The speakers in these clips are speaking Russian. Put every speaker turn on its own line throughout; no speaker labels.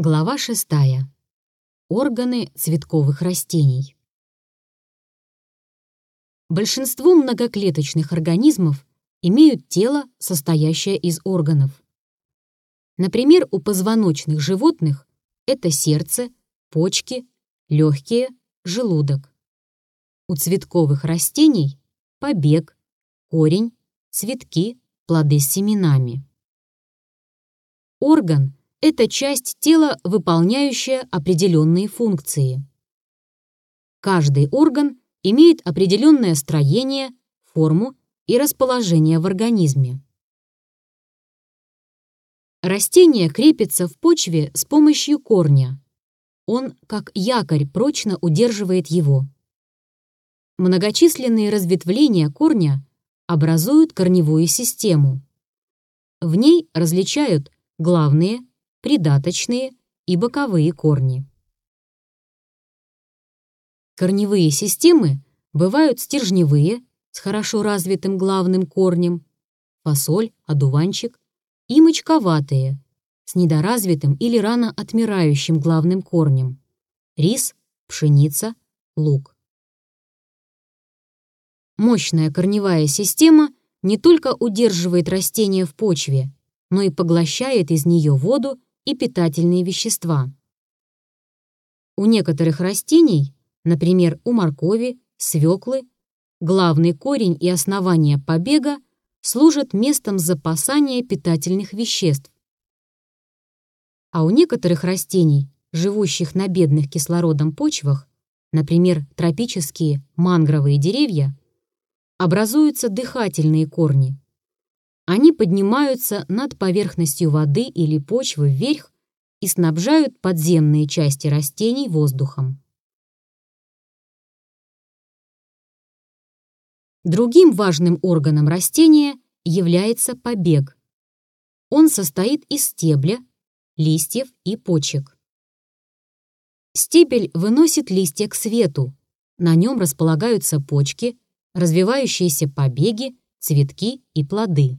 Глава 6. Органы цветковых растений. Большинство многоклеточных организмов имеют тело, состоящее из органов. Например, у позвоночных животных это сердце, почки, легкие, желудок. У цветковых растений – побег, корень, цветки, плоды с семенами. Орган – это часть тела, выполняющая определенные функции. Каждый орган имеет определенное строение, форму и расположение в организме. Растение крепится в почве с помощью корня. Он, как якорь, прочно удерживает его. Многочисленные разветвления корня образуют корневую систему. В ней различают главные, придаточные и боковые корни. Корневые системы бывают стержневые с хорошо развитым главным корнем, фасоль, одуванчик, и мочковатые с недоразвитым или рано отмирающим главным корнем, рис, пшеница, лук. Мощная корневая система не только удерживает растение в почве, но и поглощает из нее воду и питательные вещества. У некоторых растений, например, у моркови, свеклы, главный корень и основание побега служат местом запасания питательных веществ. А у некоторых растений, живущих на бедных кислородом почвах, например, тропические мангровые деревья, образуются дыхательные корни. Они поднимаются над поверхностью воды или почвы вверх и снабжают подземные части растений воздухом. Другим важным органом растения является побег. Он состоит из стебля, листьев и почек. Стебель выносит листья к свету, на нем располагаются почки, развивающиеся побеги, цветки и плоды.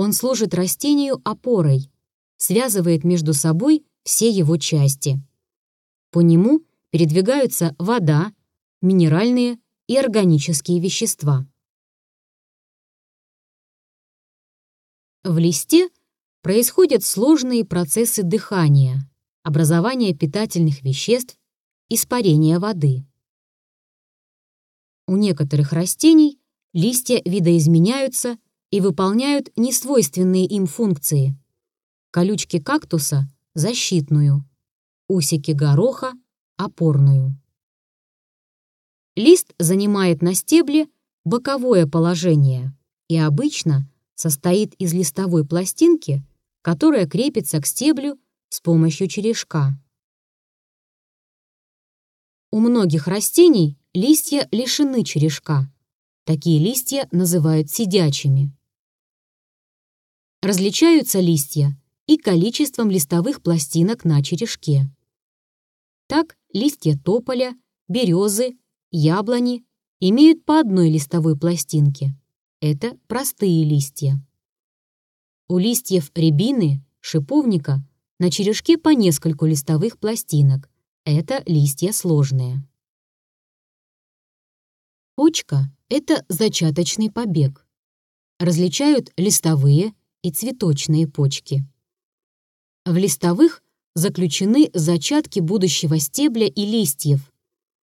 Он служит растению опорой, связывает между собой все его части. По нему передвигаются вода, минеральные и органические вещества. В листе происходят сложные процессы дыхания, образования питательных веществ, испарения воды. У некоторых растений листья видоизменяются и выполняют несвойственные им функции. Колючки кактуса – защитную, усики гороха – опорную. Лист занимает на стебле боковое положение и обычно состоит из листовой пластинки, которая крепится к стеблю с помощью черешка. У многих растений листья лишены черешка. Такие листья называют сидячими. Различаются листья и количеством листовых пластинок на черешке. Так листья тополя, березы, яблони имеют по одной листовой пластинке. Это простые листья. У листьев рябины, шиповника на черешке по нескольку листовых пластинок. Это листья сложные. Почка — это зачаточный побег. Различают листовые и цветочные почки. В листовых заключены зачатки будущего стебля и листьев,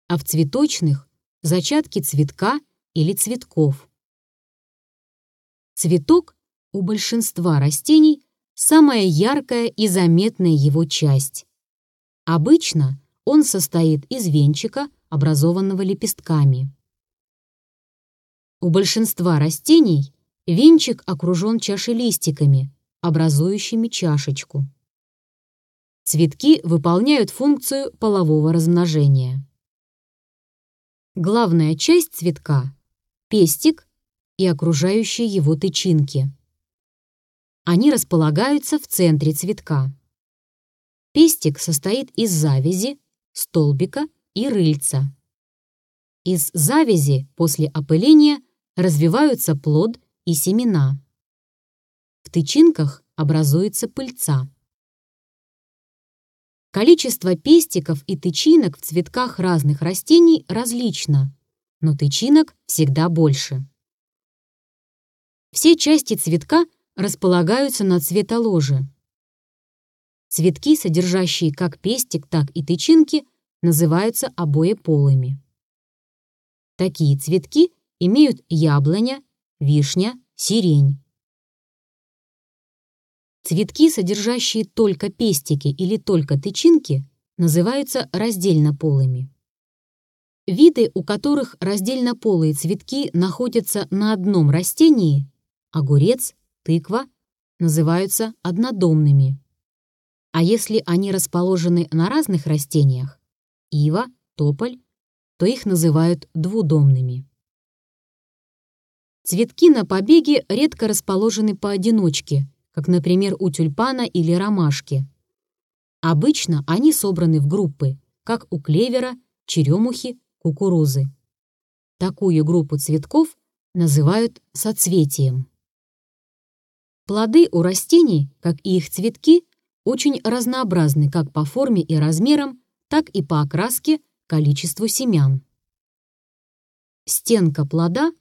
а в цветочных — зачатки цветка или цветков. Цветок у большинства растений самая яркая и заметная его часть. Обычно он состоит из венчика, образованного лепестками. У большинства растений Венчик окружен чашелистиками, образующими чашечку. Цветки выполняют функцию полового размножения. Главная часть цветка – пестик и окружающие его тычинки. Они располагаются в центре цветка. Пестик состоит из завязи, столбика и рыльца. Из завязи после опыления развиваются плод и семена. В тычинках образуется пыльца. Количество пестиков и тычинок в цветках разных растений различно, но тычинок всегда больше. Все части цветка располагаются на цветоложе. Цветки, содержащие как пестик, так и тычинки, называются обоеполыми. Такие цветки имеют яблоня, вишня, сирень. Цветки, содержащие только пестики или только тычинки, называются раздельнополыми. Виды, у которых раздельнополые цветки находятся на одном растении – огурец, тыква – называются однодомными. А если они расположены на разных растениях – ива, тополь то их называют двудомными. Цветки на побеге редко расположены поодиночке, как, например, у тюльпана или ромашки. Обычно они собраны в группы, как у клевера, черемухи, кукурузы. Такую группу цветков называют соцветием. Плоды у растений, как и их цветки, очень разнообразны как по форме и размерам, так и по окраске, количеству семян. Стенка плода,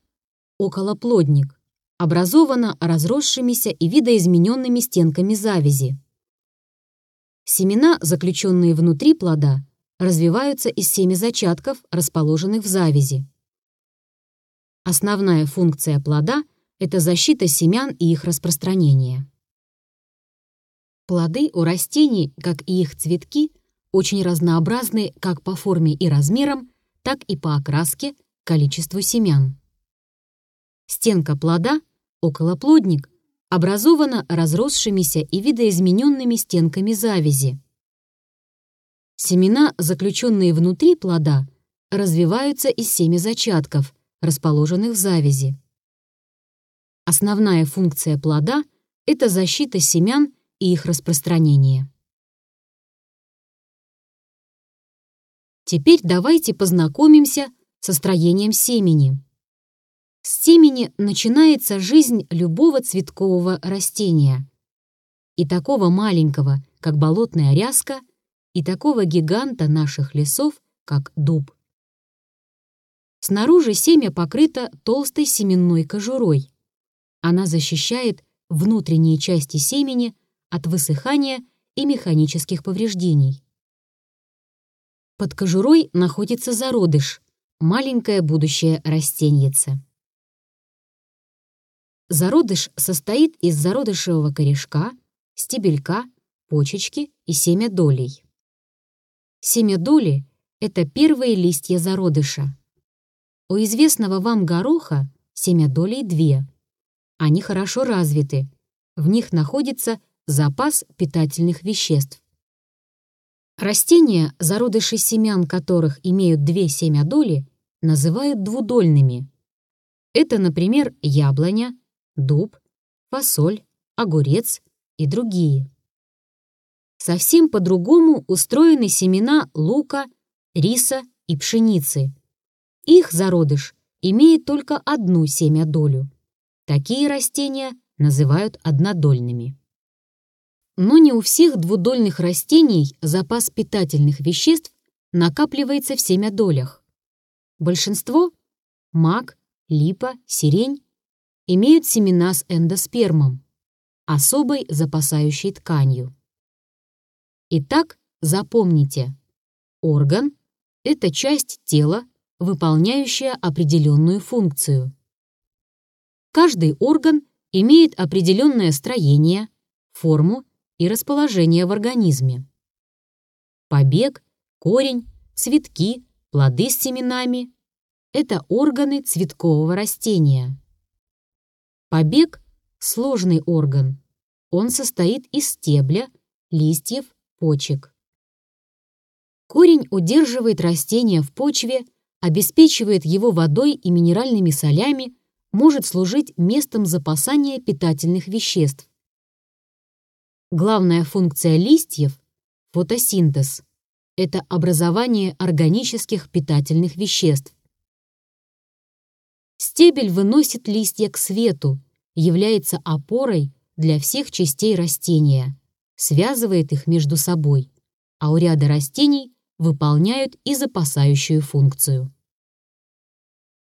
околоплодник, образована разросшимися и видоизмененными стенками завязи. Семена, заключенные внутри плода, развиваются из семязачатков, расположенных в завязи. Основная функция плода – это защита семян и их распространение. Плоды у растений, как и их цветки, очень разнообразны как по форме и размерам, так и по окраске, количеству семян. Стенка плода, околоплодник, образована разросшимися и видоизмененными стенками завязи. Семена, заключенные внутри плода, развиваются из семязачатков, расположенных в завязи. Основная функция плода – это защита семян и их распространение. Теперь давайте познакомимся со строением семени. С семени начинается жизнь любого цветкового растения. И такого маленького, как болотная ряска, и такого гиганта наших лесов, как дуб. Снаружи семя покрыто толстой семенной кожурой. Она защищает внутренние части семени от высыхания и механических повреждений. Под кожурой находится зародыш, маленькое будущее растеньице. Зародыш состоит из зародышевого корешка, стебелька, почечки и семя долей. Семя доли — это первые листья зародыша. У известного вам гороха семя долей две. Они хорошо развиты. В них находится запас питательных веществ. Растения, зародыши семян которых имеют две семядоли, называют двудольными. Это, например, яблоня, дуб, фасоль, огурец и другие. Совсем по-другому устроены семена лука, риса и пшеницы. Их зародыш имеет только одну семядолю. Такие растения называют однодольными. Но не у всех двудольных растений запас питательных веществ накапливается в семядолях. Большинство – мак, липа, сирень – имеют семена с эндоспермом, особой запасающей тканью. Итак, запомните, орган – это часть тела, выполняющая определенную функцию. Каждый орган имеет определенное строение, форму и расположение в организме. Побег, корень, цветки, плоды с семенами – это органы цветкового растения. Побег – сложный орган. Он состоит из стебля, листьев, почек. Корень удерживает растение в почве, обеспечивает его водой и минеральными солями, может служить местом запасания питательных веществ. Главная функция листьев – фотосинтез – это образование органических питательных веществ. Стебель выносит листья к свету, является опорой для всех частей растения, связывает их между собой, а у ряда растений выполняют и запасающую функцию.